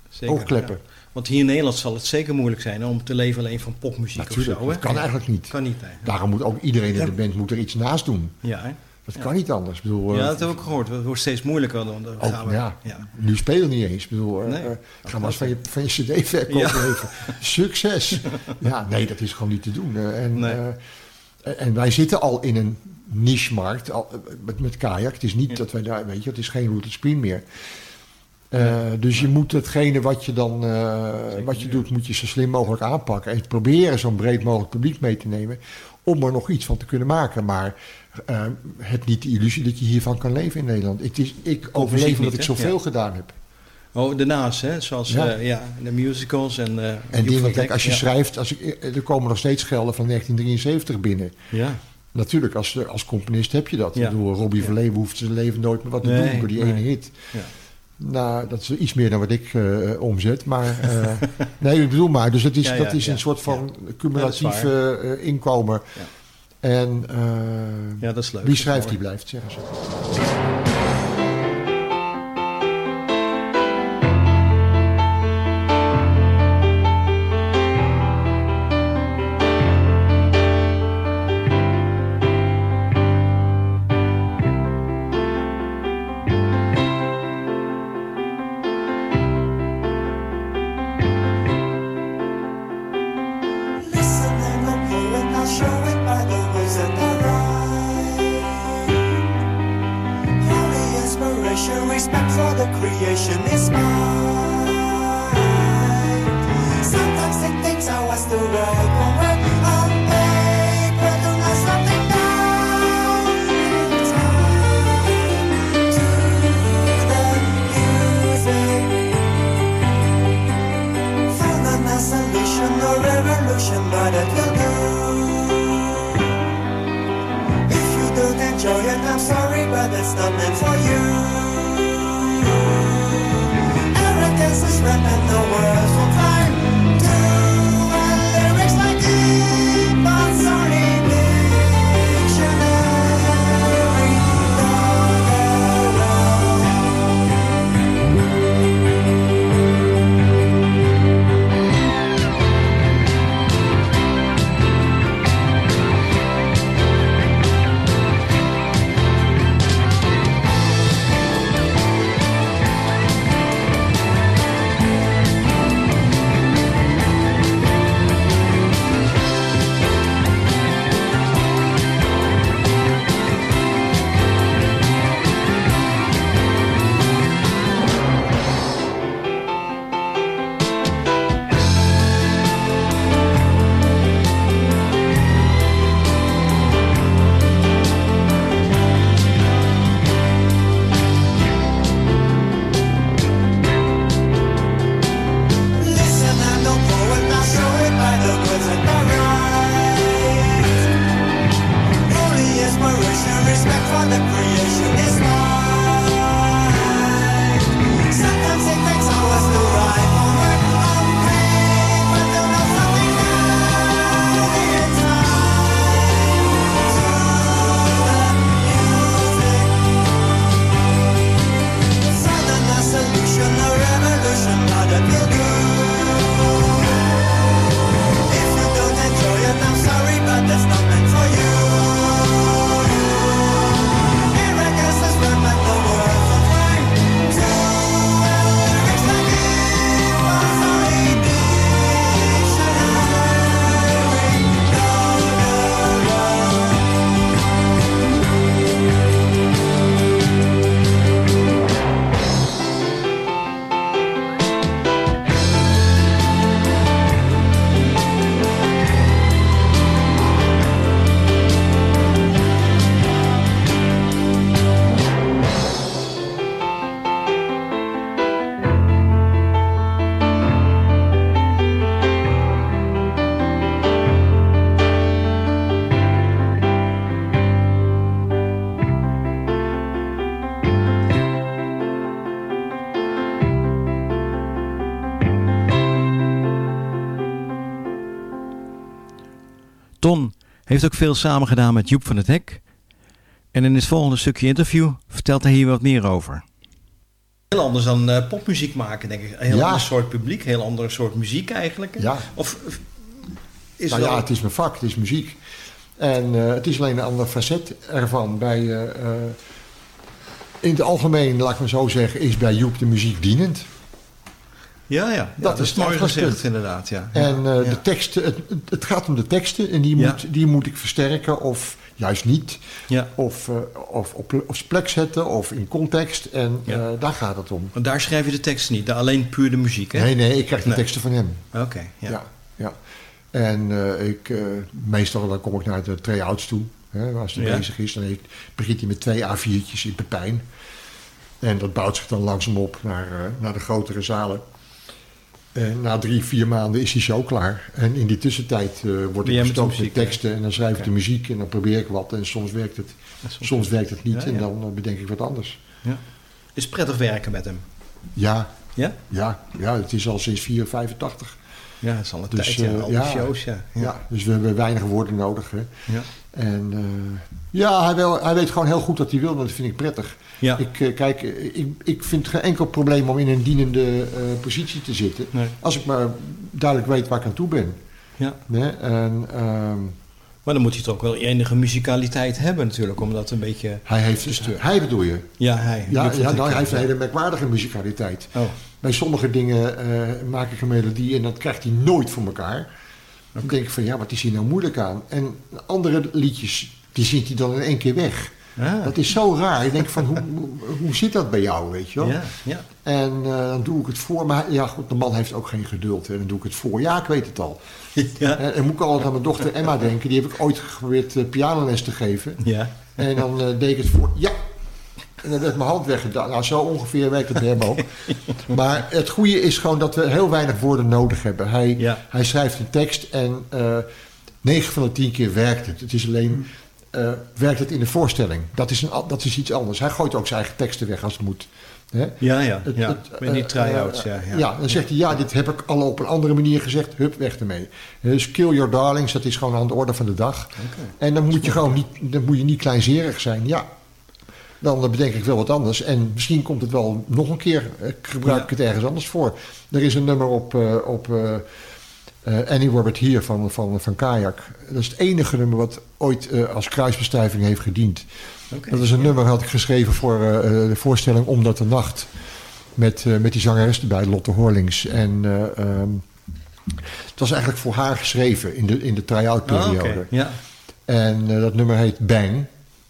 Zeker, oogkleppen. Want hier in Nederland zal het zeker moeilijk zijn om te leven alleen van popmuziek Natuurlijk, of zo. hè? dat kan eigenlijk niet. Kan niet? Daarom moet ook iedereen in de band moet er iets naast doen. Ja, hè? Dat Ja. kan niet anders. Ik bedoel, ja, eh, dat heb ik gehoord. Het wordt steeds moeilijker. Dan, dan ook, gaan we, ja, ja. Nu spelen niet eens. Ik bedoel, eh, Nee. eh, ga maar eens van je, van je cd-verkoop Ja. leven. Succes! ja, nee, dat is gewoon niet te doen. en, Nee. eh, en wij zitten al in een niche-markt al, met, met kajak. Het is niet dat wij daar, weet je, het is geen Rooted Spin meer. Eh, dus je moet hetgene wat je dan eh, wat je doet, moet je zo slim mogelijk aanpakken. En proberen zo'n breed mogelijk publiek mee te nemen. Om er nog iets van te kunnen maken. Maar eh, heb niet de illusie dat je hiervan kan leven in Nederland. Het is, ik overleef omdat ik zoveel Ja. gedaan heb. Oh, daarnaast, hè? Zoals Ja. ja. ja, de musicals en... eh, En dingen, van kijk, als je ja. schrijft, als ik, eh, er komen nog steeds gelden van 1973 binnen. Ja. Natuurlijk, als, als componist heb je dat. Ja. Ik bedoel, Robbie Verleeuwen hoeft zijn leven nooit meer wat te Nee, doen door die nee. ene hit. Ja. Nou, dat is iets meer dan wat ik eh, omzet. Maar eh, nee, ik bedoel maar. Dus het is, dat is een soort van cumulatief dat eh, inkomen. En eh, Ja, dat is leuk. wie schrijft, die blijft, zeggen ze. Heeft ook veel samengedaan met Joep van het Hek. En in het volgende stukje interview vertelt hij hier wat meer over. Heel anders dan eh, popmuziek maken, denk ik. Een heel Ja. ander soort publiek, heel ander soort muziek eigenlijk. Ja. Of of is nou wel... ja, het is mijn vak, het is muziek. En eh, het is alleen een ander facet ervan. Bij, eh, eh, in het algemeen, laat ik maar zo zeggen, is bij Joep de muziek dienend. Ja, ja. dat, is mooi gezegd inderdaad. Ja. En eh, Ja. de teksten, het, het gaat om de teksten en die moet, die moet ik versterken of juist niet. Ja. Of, eh, of op, op plek zetten of in context. En eh, daar gaat het om. Want daar schrijf je de tekst niet, alleen puur de muziek, hè? Nee, nee, ik krijg de Nee. teksten van hem. Oké, ja. Ja, ja. En ik, meestal dan kom ik naar de tray-outs toe. Hè, als hij bezig is, dan heeft- begint hij met twee A4'tjes in Pepijn. En dat bouwt zich dan langzaam op naar, naar de grotere zalen. En na drie, vier maanden is hij zo klaar. En in die tussentijd eh wordt Ben ik met bestookt met teksten. En dan schrijf ik de muziek en dan probeer ik wat. En soms werkt het, soms, werkt het niet. Ja, En ja. dan eh, bedenk ik wat anders. Ja. Is prettig werken met hem? Ja, Ja? ja, ja het is al sinds 485. Ja, het is al een Dus, tijd, ja. eh, Al ja, die shows, ja. Ja. dus we hebben weinig woorden nodig. Hè. Ja. En eh, ja, hij, hij weet gewoon heel goed wat hij wil. En dat vind ik prettig. Ja. Ik, eh, kijk, ik, ik vind geen enkel probleem om in een dienende eh, positie te zitten. Nee. Als ik maar duidelijk weet waar ik aan toe ben. Ja. En, ehm, Maar dan moet hij toch ook wel enige muzikaliteit hebben natuurlijk, om dat een beetje... hij heeft dus de, hij bedoel je? Ja, hij. Ja, nou, hij heeft een hele merkwaardige muzikaliteit. Oh. Bij sommige dingen maak ik een melodie en dat krijgt hij nooit voor elkaar. Dan denk ik van ja, wat is hier nou moeilijk aan? En andere liedjes, die zingt hij dan in één keer weg. Ah. Dat is zo raar. Ik denk van hoe, hoe, zit dat bij jou, weet je wel? Ja, ja. En eh, dan doe ik het voor. Maar ja, goed, de man heeft ook geen geduld. En dan doe ik het voor. Ja, ik weet het al. Ja. En moet ik altijd aan mijn dochter Emma denken. Die heb ik ooit geprobeerd eh, pianoles te geven. Ja. En dan eh, deed ik het voor. Ja. En dan werd mijn hand weggedaan. Nou, zo ongeveer werkt het hem ook. Maar het goede is gewoon dat we heel weinig woorden nodig hebben. Hij, Ja. hij schrijft een tekst en eh 9 van de 10 keer werkt het. Het is alleen, eh, werkt het in de voorstelling. Dat is, een, dat is iets anders. Hij gooit ook zijn eigen teksten weg als het moet. Hè? Ja, ja, Het- ja. het, Met die eh, try-outs, ja, ja. ja, dan zegt hij, ja, dit heb ik al op een andere manier gezegd. Hup, weg ermee. Dus kill your darlings, dat is gewoon aan de orde van de dag. En dan moet je gewoon niet, dan moet je niet kleinzerig zijn. Ja, dan bedenk ik wel wat anders. En misschien komt het wel nog een keer, eh, gebruik ik het ergens anders voor. Er is een nummer op, eh, op eh, Annie Robert Here van, van, van Kayak. Dat is het enige nummer wat ooit als kruisbestuiving heeft gediend. Dat is een nummer had ik geschreven voor de voorstelling Omdat de Nacht. Met, met die zangeres erbij, Lotte Horlings. En eh, ehm, het was eigenlijk voor haar geschreven in de, in de try-out Ah, periode. Ja. En dat nummer heet Bang.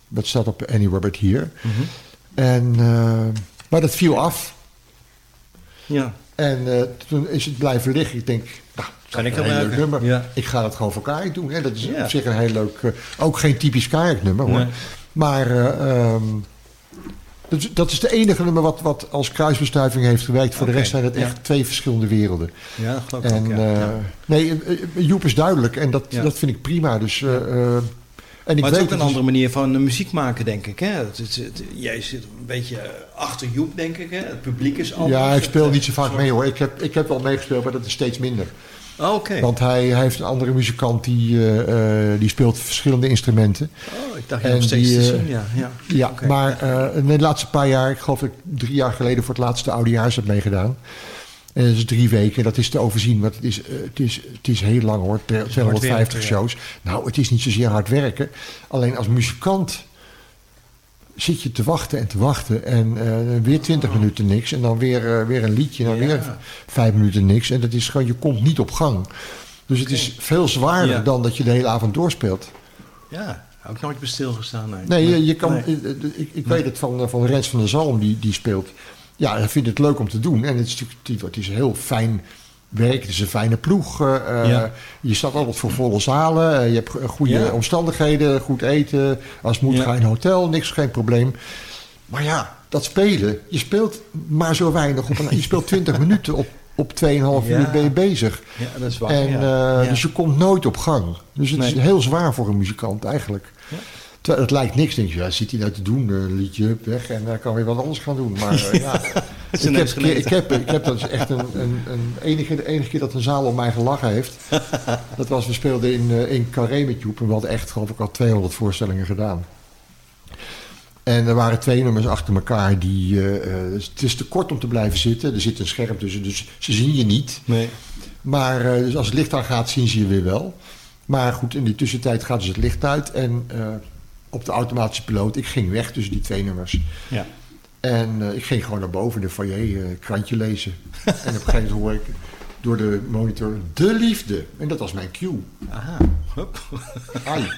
Dat staat op Annie Robert Here. Mhm. En, eh, maar dat viel af. Ja. En eh, toen is het blijven liggen. Ik denk, nou, Kan ik een heel leuk nummer. Ja. Ik ga het gewoon voor Kayak doen. Hè. Dat is Ja. op zich een heel leuk... eh, ook geen typisch Kayak nummer hoor. Nee. Maar ehm, dat, is- dat is de enige nummer wat, wat als kruisbestuiving heeft gewerkt. Voor de rest zijn het ja. echt twee verschillende werelden. Ja, dat geloof ik En ook, ja. Ja. nee, Joep is duidelijk. En dat, dat vind ik prima. Dus, en ik maar het is ook een het andere manier van eh, muziek maken, denk ik. Hè? Het, het- het- jij zit een beetje achter Joep, denk ik. Hè? Het publiek is anders. Ja, ik speel niet zo eh, vaak mee hoor. Ik heb, ik heb wel meegespeeld, maar dat is steeds minder. Oh, Oké. Want hij, hij heeft een andere muzikant die, eh, die speelt verschillende instrumenten. Oh, ik dacht je nog steeds die, te zien. Ja, ja. Ja, maar in de laatste paar jaar, ik geloof dat ik drie jaar geleden voor het laatste oudejaars heb meegedaan. En dat is drie weken, dat is te overzien, want het is, eh, het is, het is heel lang hoor, 250 werken, ja. shows. Nou, het is niet zozeer hard werken. Alleen als muzikant zit je te wachten en te wachten. En eh, weer 20 minuten niks. En dan weer, eh, weer een liedje. En dan Ja. weer vijf minuten niks. En dat is gewoon, je komt niet op gang. Dus het is veel zwaarder Ja. dan dat je de hele avond doorspeelt. Ja, ook nooit bij stilgestaan. Nee, Nee, je, je kan, Nee. ik, ik weet het van, van Rens van der Zalm, die, die speelt. Ja, hij vindt het leuk om te doen. En het is, natuurlijk- het is heel fijn werk. Het is een fijne ploeg. eh, eh, Ja. Je staat altijd voor volle zalen. eh, je hebt go- goede Ja. omstandigheden, goed eten. Als moet, Ja. ga je in een hotel. Niks, geen probleem. Maar ja, dat spelen. Je speelt maar zo weinig. Op een, je speelt 20 minuten op, op 2,5 Ja. uur ben je bezig. Ja, dat is waar. En. Dus je komt nooit op gang. Dus het is heel zwaar voor een muzikant eigenlijk. Ja. Het lijkt niks, denk je. Ja, zit hij nou te doen? Een liedje, weg. En dan kan weer wat anders gaan doen. Maar eh, ja, ik, heb, ik, heb, ik heb dat is echt een, een, een enige, de enige keer dat een zaal om mij gelachen heeft. dat was, we speelden in, eh, in Carré met Joep. En we hadden echt, geloof ik, al 200 voorstellingen gedaan. En er waren twee nummers achter elkaar die... eh, eh, het is te kort om te blijven zitten. Er zit een scherm tussen, dus ze zien je niet. Nee. Maar eh, dus als het licht aangaat, zien ze je weer wel. Maar goed, in die tussentijd gaat dus het licht uit. En eh, op de automatische piloot, ik ging weg tussen die twee nummers. Ja. En eh, ik ging gewoon naar boven in de foyer, eh, krantje lezen. en op een gegeven moment hoor ik door de monitor de liefde. En dat was mijn cue. Aha. Hup. Ai.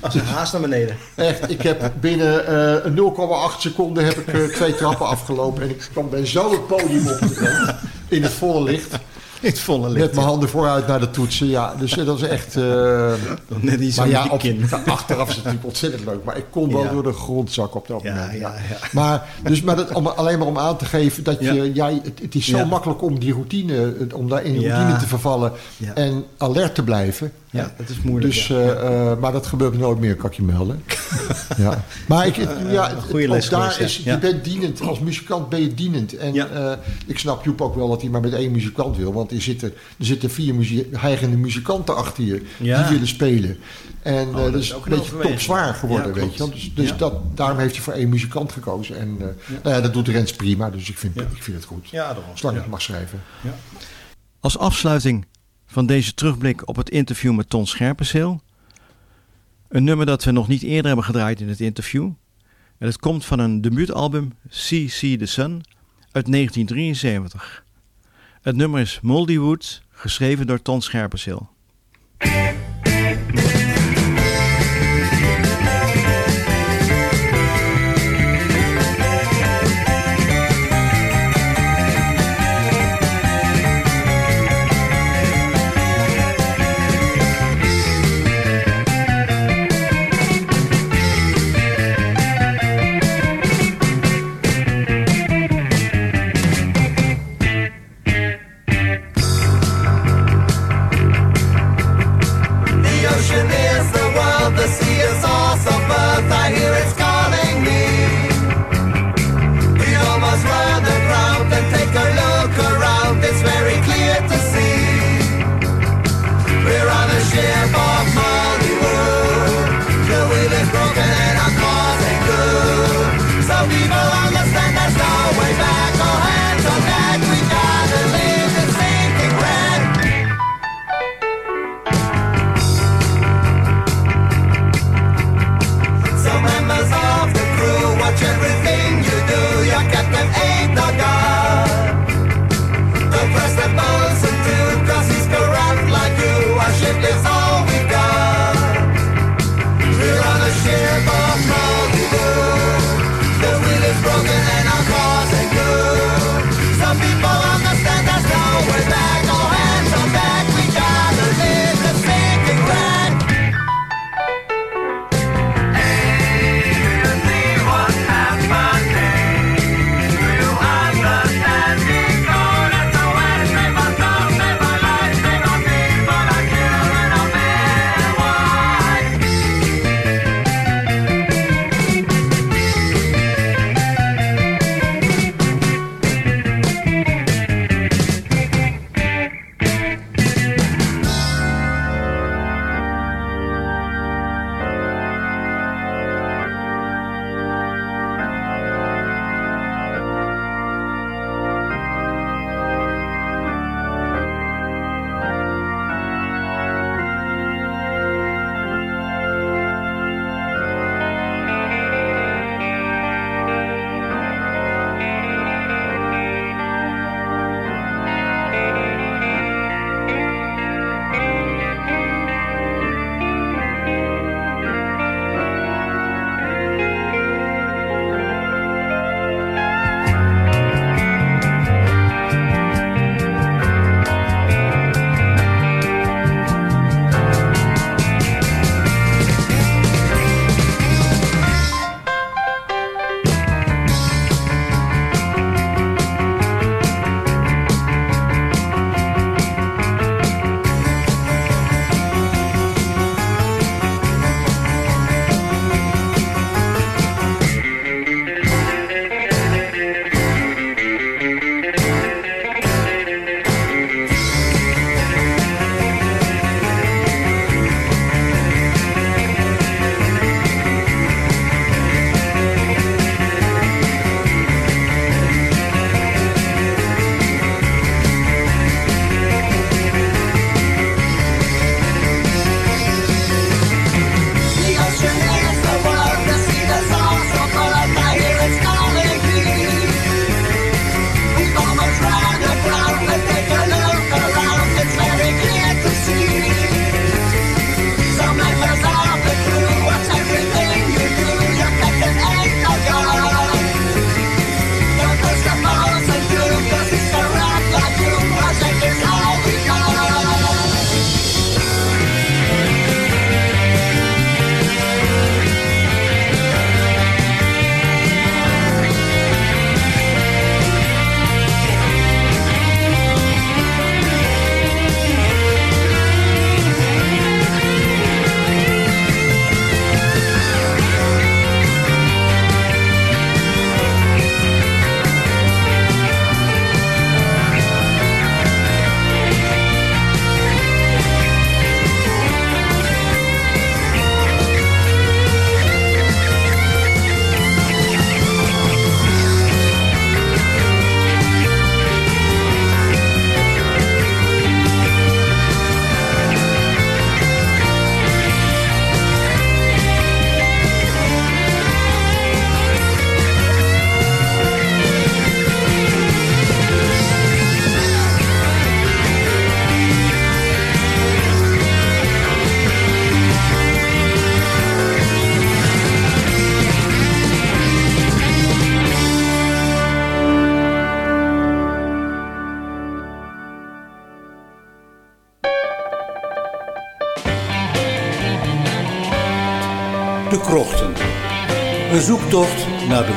Als een haast naar beneden. Echt, ik heb binnen eh, 0,8 seconden heb ik twee trappen afgelopen. En ik kwam ben zo het podium opgegaan. In het volle licht. In het volle licht. Met mijn handen vooruit naar de toetsen. Ja, dus eh, dat is echt... eh, Net iets maar ja, op, achteraf is het natuurlijk ontzettend leuk. Maar ik kon wel Ja. door de grondzak op dat Ja, moment. ja, ja. Maar, dus, maar dat, om, alleen maar om aan te geven dat je... Jij, het, het is zo Ja. makkelijk om die routine... Om daar in die Ja. routine te vervallen. Ja. En alert te blijven. Ja, dat is moeilijk. Dus, ja. eh, eh, maar dat gebeurt nooit meer, kan ik je melden. ja. Maar ik, ja, les ook daar geweest, is, ja. je bent dienend. Als muzikant ben je dienend. En Ja. eh, ik snap Joep ook wel dat hij maar met één muzikant wil. Want er zitten, er zitten vier muzie- heigende muzikanten achter je Ja. die willen spelen. En Oh, eh, dat is is ook een beetje topzwaar geworden, Ja, weet je. Dus, dus Ja. dat, daarom heeft hij voor één muzikant gekozen. En eh, Nou ja, dat doet Rens prima, dus ik vind, ik vind het goed. Ja, daarom. Zolang ik Ja. mag schrijven. Als afsluiting van deze terugblik op het interview met Ton Scherpenzeel. Een nummer dat we nog niet eerder hebben gedraaid in het interview. En het komt van een debuutalbum See See the Sun uit 1973. Het nummer is Moldy Woods, geschreven door Ton Scherpenzeel.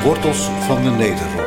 Wortels van de Nederrok.